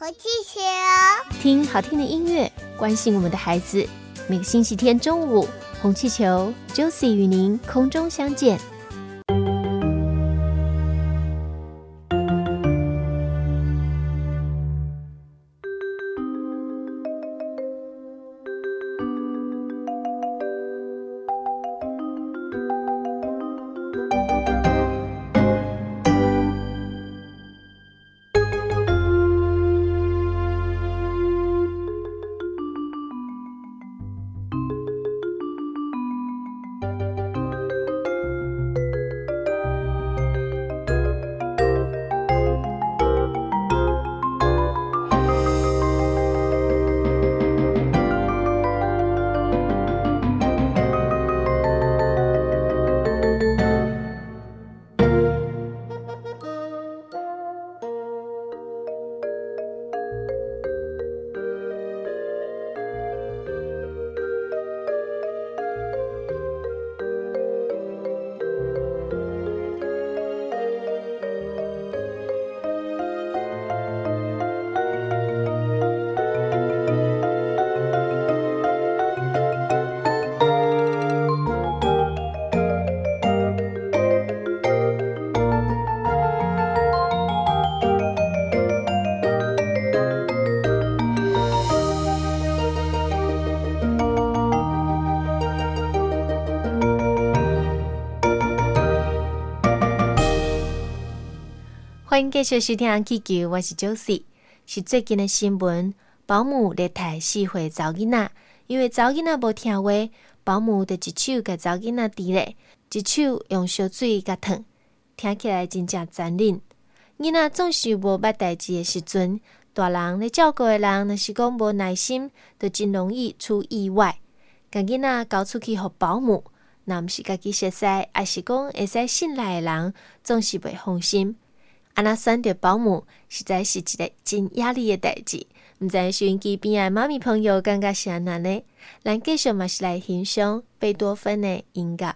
红气球，听好听的音乐，关心我们的孩子。每个星期天中午，红气球 Josie 与您空中相见。欢迎继续收听《K Q》，我是 Josie。是最近的新闻，保姆在台四岁找囡仔，因为找囡仔无听话，保姆就一手甲找囡仔治咧，一手用烧水甲烫，听起来真正残忍。囡仔总是无捌代志的时阵，大人咧照顾的人若是讲无耐心，就真容易出意外。甲囡仔交出去互保姆，若毋是家己熟悉，也是讲会使信赖的人，总是袂放心。安那选择保姆，实在是一个真压力的代志。毋知收音机边的妈咪朋友感觉是安怎呢？咱继续嘛是来欣赏贝多芬的音乐。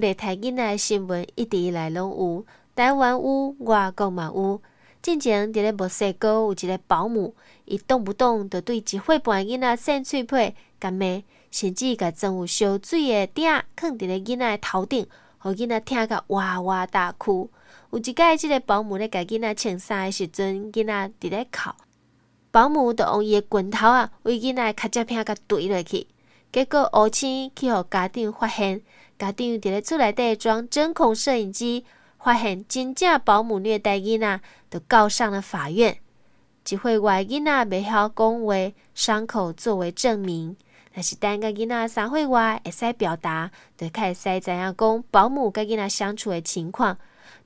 保姆来台囡仔新闻一直以来拢有，台湾有，外国嘛有。之前伫咧墨西哥有一个保姆，伊动不动就对一岁半囡仔扇喙皮、干骂，甚至甲装有烧水的鼎放伫咧囡仔头顶，互囡仔听甲哇哇大哭。有一摆，即个保姆咧甲囡仔穿衫的时阵，囡仔伫咧哭，保姆就用伊的拳头啊，为囡仔脚趾片甲怼落去，结果乌青去互家长发现。家长伫咧厝内底装针孔摄影机，发现真正保姆虐待囡仔，就告上了法院。一岁外囡仔袂晓讲话，伤口作为证明。但是等个囡仔三岁外会使表达，就开始知影讲保姆甲囡仔相处的情况。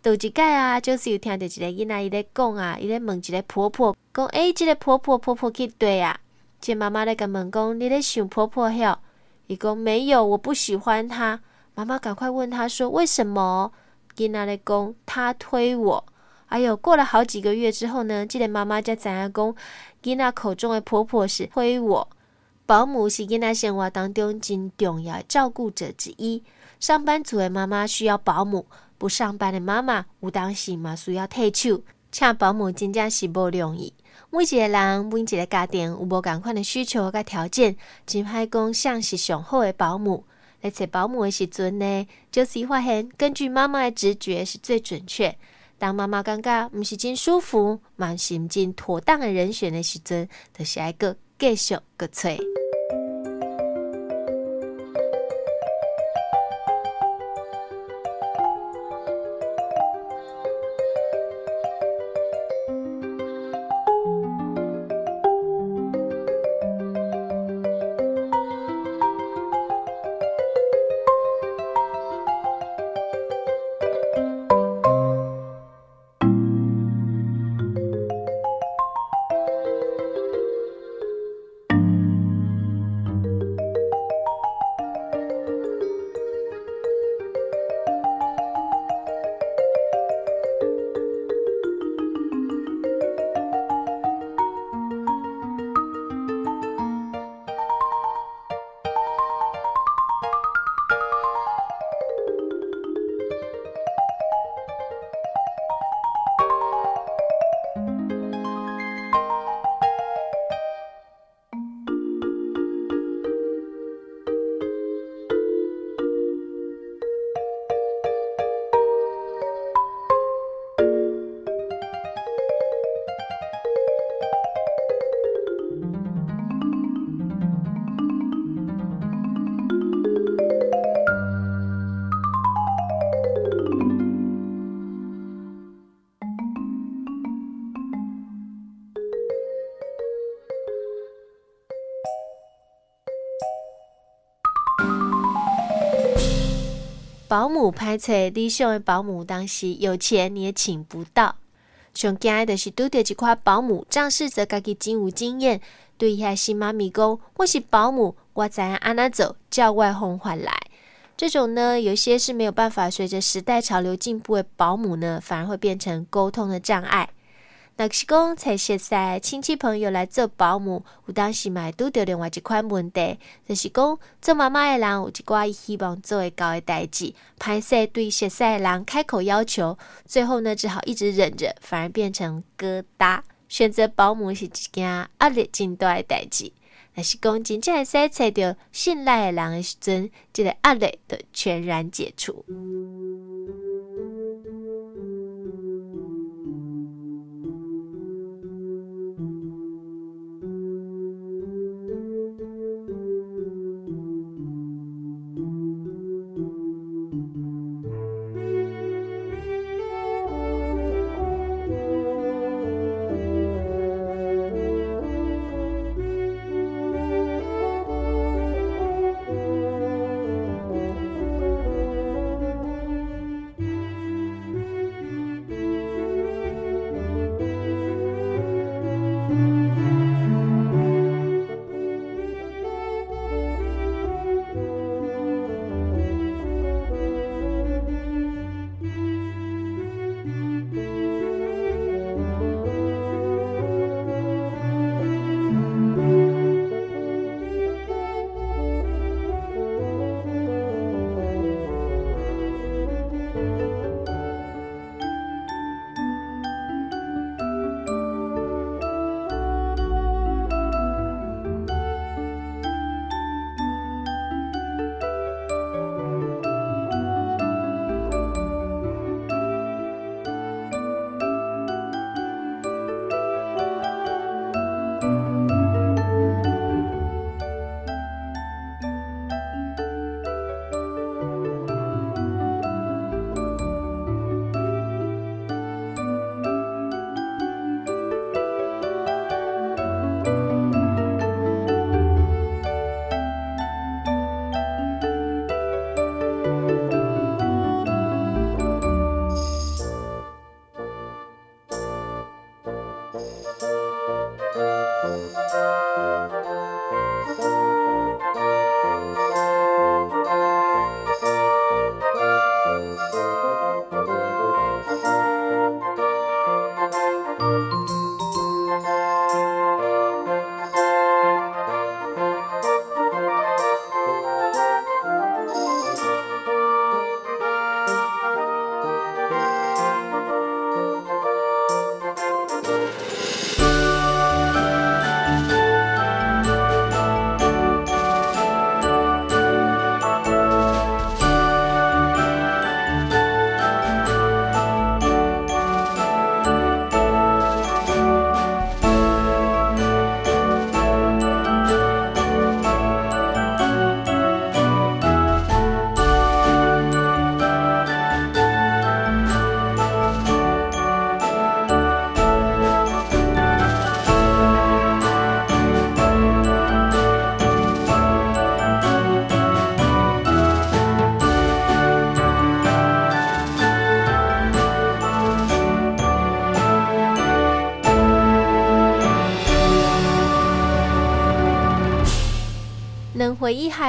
有一届啊，就是有听到一个囡仔伊咧讲啊，伊咧问一个婆婆，讲诶，即个婆婆婆婆去对啊？即妈妈咧甲问讲，你咧想婆婆晓？伊讲没有，我不喜欢她。妈妈赶快问他说：“为什么？”囡仔咧讲：“他推我。”哎呦，过了好几个月之后呢，记得妈妈才知影讲，囡仔口中的婆婆是推我。保姆是囡仔生活当中真重要的照顾者之一。上班族的妈妈需要保姆，不上班的妈妈有当时嘛需要退休，请保姆真正是无容易。每一个人、每一个家庭有无共款的需求甲条件，真歹讲像是上好的保姆。来找保姆的时阵呢，就是发现根据妈妈的直觉是最准确。当妈妈感觉毋是真舒服、嘛是毋真妥当的人选的时阵，就是爱个继续个找。保姆拍出理想的保姆，当时有钱你也请不到。上惊的就是拄着一块保姆，仗势着家己真有经验，对遐新妈咪讲：“我是保姆，我知影安那走，叫外红还来。”这种呢，有些是没有办法随着时代潮流进步的保姆呢，反而会变成沟通的障碍。那是讲，找熟悉亲戚朋友来做保姆，有当时嘛拄着另外一款问题，就是讲做妈妈的人有一寡希望做会到的代志，歹势对熟悉的人开口要求，最后呢只好一直忍着，反而变成疙瘩。选择保姆是一件压力真大的代志，若是讲真正会使找到信赖的人的时阵，这个压力就全然解除。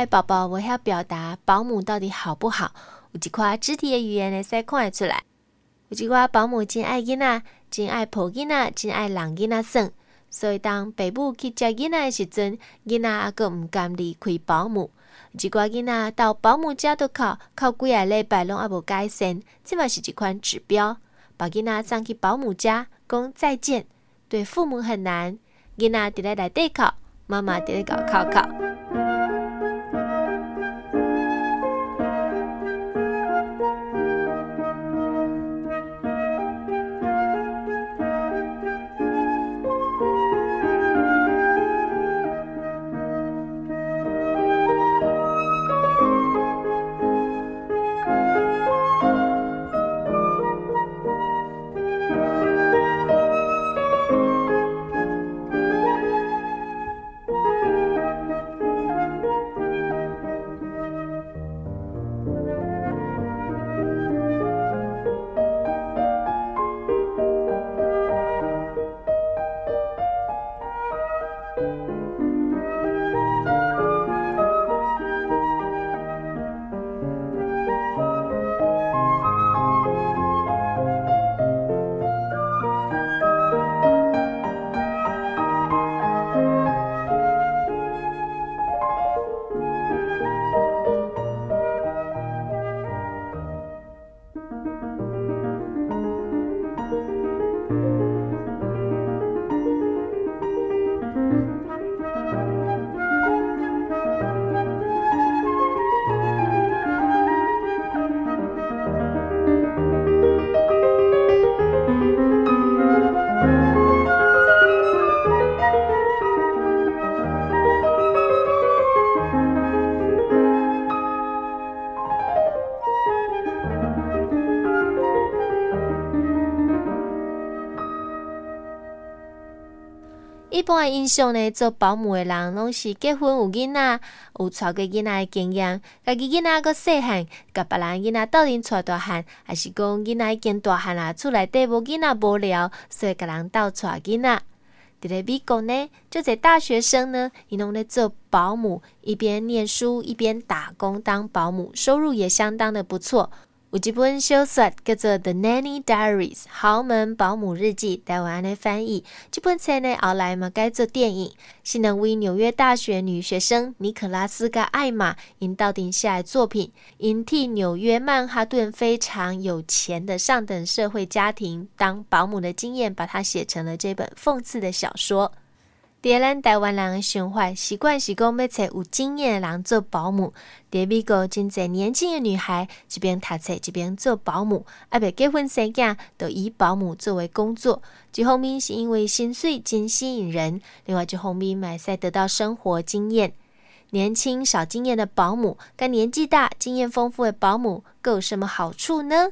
宝宝，我要表达保姆到底好不好？有一块肢体的语言来使看出来。有一寡保姆真爱囡仔，真爱抱囡仔，真爱让囡仔耍。所以当爸母去接囡仔的时阵，囡仔还阁毋甘离开保姆。一寡囡仔到保姆家都靠靠几个礼拜拢还无改善，这嘛是一款指标。把囡仔送去保姆家，讲再见，对父母很难。囡仔伫咧内底哭，妈妈伫咧搞考考。一般印象呢，做保姆的人拢是结婚有囡仔，有带过囡仔的经验。家己囡仔个细汉，甲别人囡仔斗阵带大汉，还是讲囡仔已经大汉啦，厝内底无囡仔无聊，所以甲人斗带囡仔。伫咧美国呢，就在大学生呢，伊拢咧做保姆，一边念书一边打工当保姆，收入也相当的不错。有一本小说叫做《The Nanny Diaries》豪门保姆日记，台湾的翻译。这本册呢后来嘛改做电影，是两位纽约大学女学生尼可拉斯跟艾玛因到底下的作品，因替纽约曼哈顿非常有钱的上等社会家庭当保姆的经验，把它写成了这本讽刺的小说。伫咱台湾人的想法习惯是讲要找有经验的人做保姆。伫美国真侪年轻的女孩，一边读册一边做保姆，还未结婚生囝，都以保姆作为工作。一方面是因为薪水真吸引人，另外一方面买赛得到生活经验。年轻少经验的保姆，跟年纪大经验丰富的保姆，各有什么好处呢？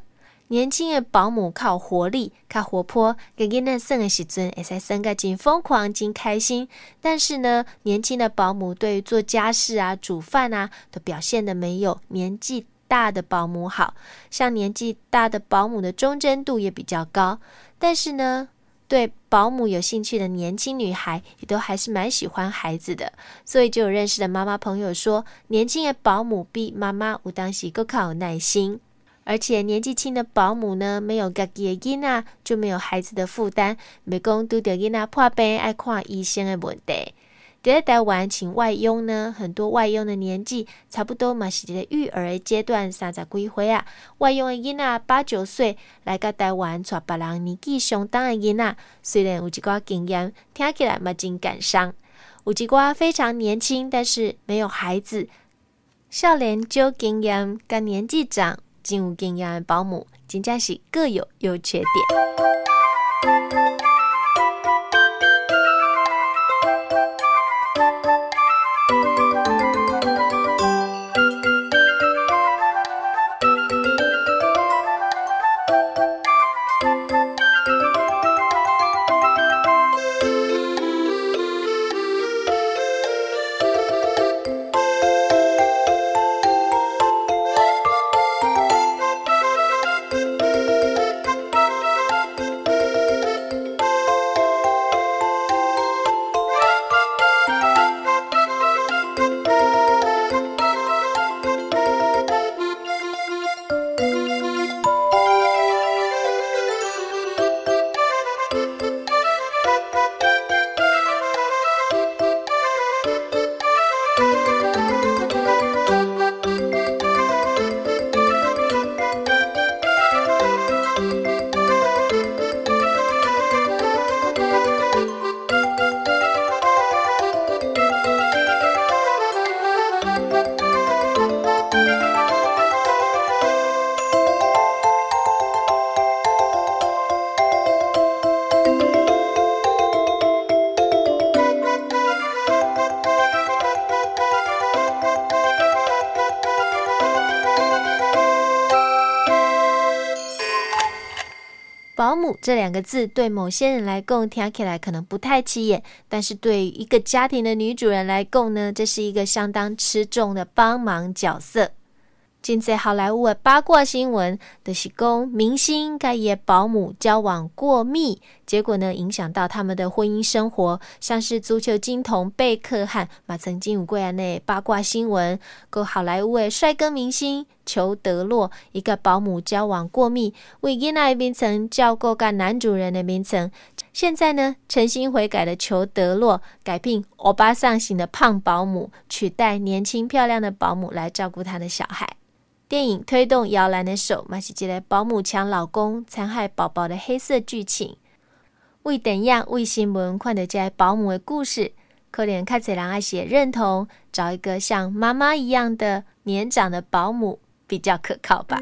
年轻的保姆靠活力，靠活泼，给囡仔生的时阵，会使生个真疯狂、真开心。但是呢，年轻的保姆对于做家事啊、煮饭啊，都表现的没有年纪大的保姆好。像年纪大的保姆的忠贞度也比较高。但是呢，对保姆有兴趣的年轻女孩，也都还是蛮喜欢孩子的。所以就有认识的妈妈朋友说，年轻的保姆比妈妈有当时更靠有耐心。而且年纪轻的保姆呢，没有家己的囡仔，就没有孩子的负担，没讲拄着囡仔破病爱看医生的问题。在台湾请外佣呢，很多外佣的年纪差不多嘛，是在育儿的阶段，三十几岁啊。外佣的囡仔八九岁来到台湾娶别人年纪相当的囡仔，虽然有一寡经验，听起来嘛真感伤。有一寡非常年轻，但是没有孩子，少年就经验，跟年纪长。进入经验的保姆，真正是各有优缺点。保姆这两个字对某些人来讲听起来可能不太起眼，但是对于一个家庭的女主人来讲呢，这是一个相当吃重的帮忙角色。近在好莱坞的八卦新闻，就是讲明星跟保姆交往过密，结果呢影响到他们的婚姻生活。像是足球金童贝克汉，马曾经有过安内八卦新闻，跟好莱坞的帅哥明星裘德洛一个保姆交往过密，为囡仔名称叫过个男主人的名称。现在呢，诚心悔改的裘德洛改聘欧巴桑型的胖保姆，取代年轻漂亮的保姆来照顾他的小孩。电影推动摇篮的手，马是一个保姆抢老公、残害宝宝的黑色剧情。为怎样为新闻看到这保姆的故事，可怜看起人爱写认同，找一个像妈妈一样的年长的保姆比较可靠吧。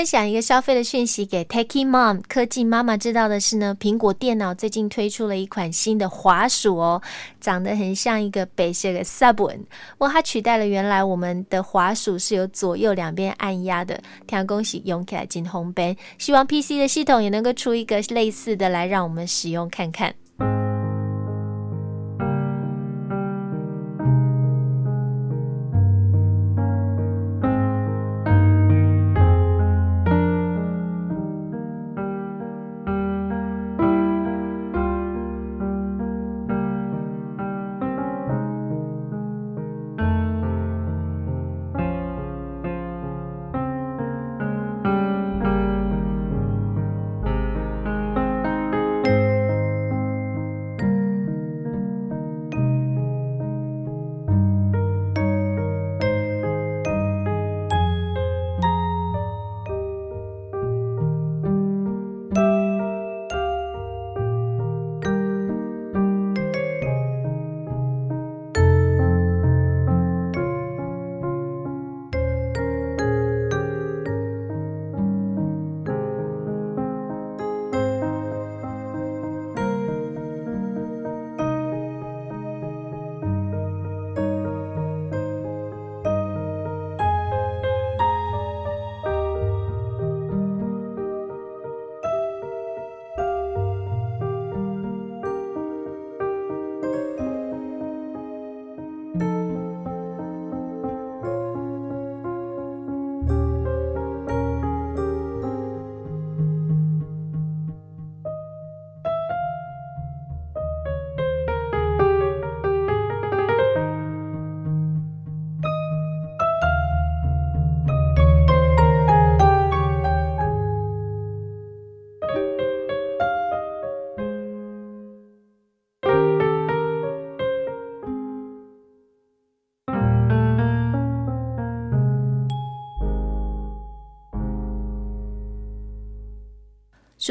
分享一个消费的讯息给 Techy Mom 科技妈妈知道的是呢，苹果电脑最近推出了一款新的滑鼠哦，长得很像一个北色的 Subway，哇，它取代了原来我们的滑鼠是有左右两边按压的。天恭喜用起来进红边，希望 PC 的系统也能够出一个类似的来让我们使用看看。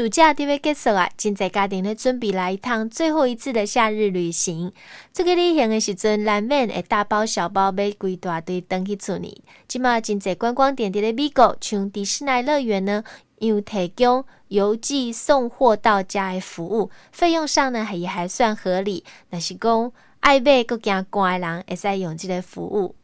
暑假就要结束啊，真侪家庭咧准备来一趟最后一次的夏日旅行。这个旅行的时阵，难免会大包小包买规大堆登去厝呢。即马真侪观光点伫咧美国，像迪士尼乐园呢，有提供邮寄送货到家的服务，费用上呢也还算合理。若是讲爱买搁惊寒的人，会使用即个服务。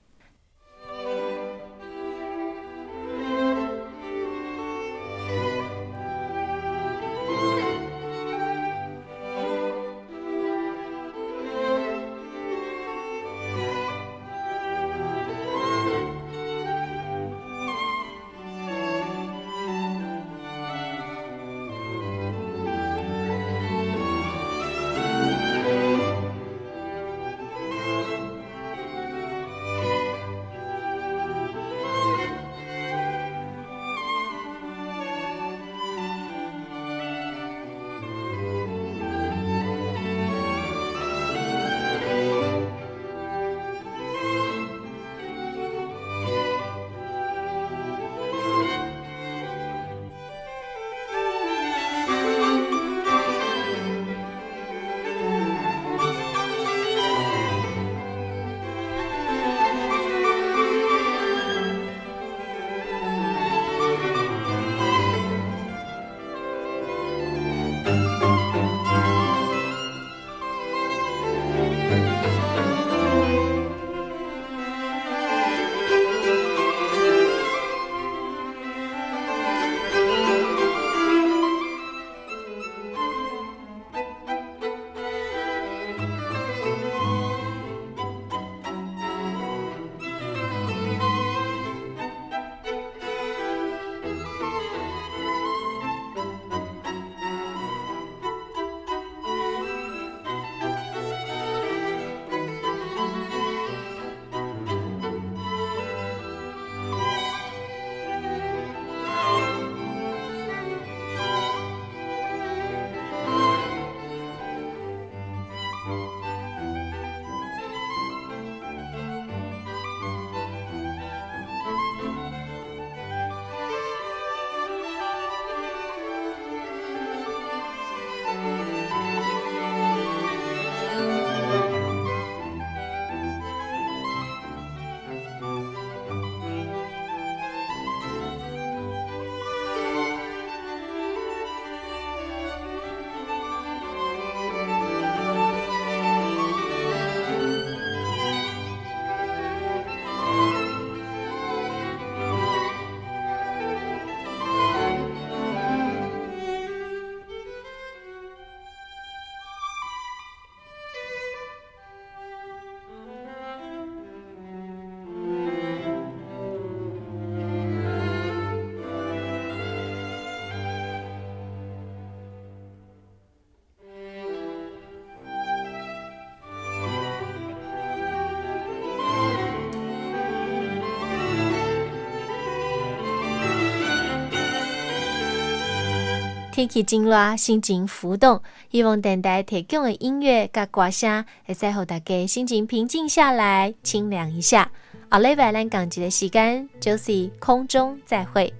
天气真热，心情浮动，希望电台提供的音乐甲歌声，会使让大家心情平静下来，清凉一下。后礼拜咱讲节的时间就是空中再会。